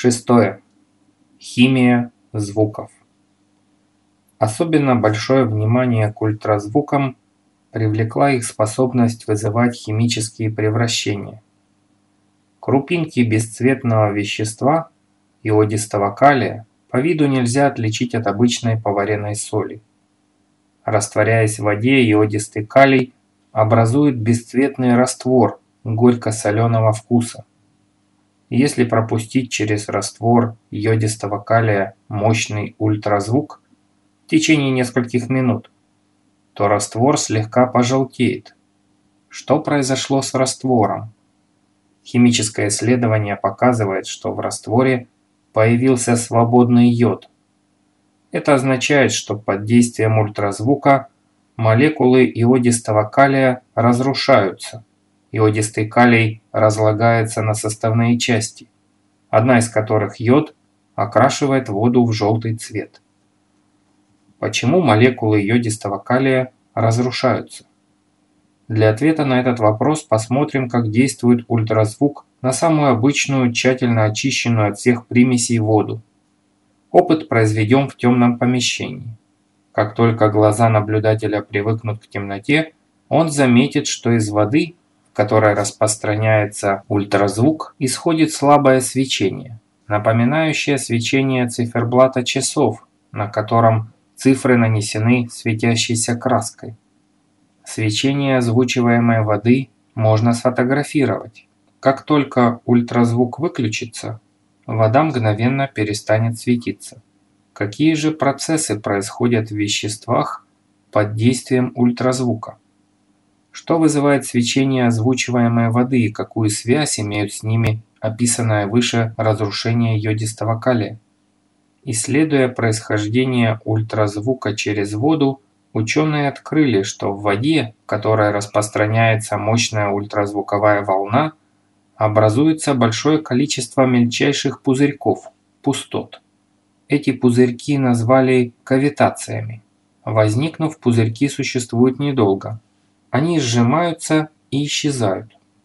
Шестое. Химия звуков. Особенно большое внимание к ультразвукам привлекла их способность вызывать химические превращения. Крупинки бесцветного вещества, иодистого калия, по виду нельзя отличить от обычной поваренной соли. Растворяясь в воде, иодистый калий образует бесцветный раствор горько-соленого вкуса. Если пропустить через раствор йодистого калия мощный ультразвук в течение нескольких минут, то раствор слегка пожелтеет. Что произошло с раствором? Химическое исследование показывает, что в растворе появился свободный йод. Это означает, что под действием ультразвука молекулы иодистого калия разрушаются Иодистый калий разлагается на составные части, одна из которых йод окрашивает воду в желтый цвет. Почему молекулы йодистого калия разрушаются? Для ответа на этот вопрос посмотрим, как действует ультразвук на самую обычную, тщательно очищенную от всех примесей воду. Опыт произведем в темном помещении. Как только глаза наблюдателя привыкнут к темноте, он заметит, что из воды которой распространяется ультразвук, исходит слабое свечение, напоминающее свечение циферблата часов, на котором цифры нанесены светящейся краской. Свечение озвучиваемой воды можно сфотографировать. Как только ультразвук выключится, вода мгновенно перестанет светиться. Какие же процессы происходят в веществах под действием ультразвука? Что вызывает свечение озвучиваемой воды и какую связь имеют с ними описанное выше разрушение йодистого калия? Исследуя происхождение ультразвука через воду, ученые открыли, что в воде, в которой распространяется мощная ультразвуковая волна, образуется большое количество мельчайших пузырьков, пустот. Эти пузырьки назвали кавитациями. Возникнув, пузырьки существуют недолго, они сжимаются и исчезают.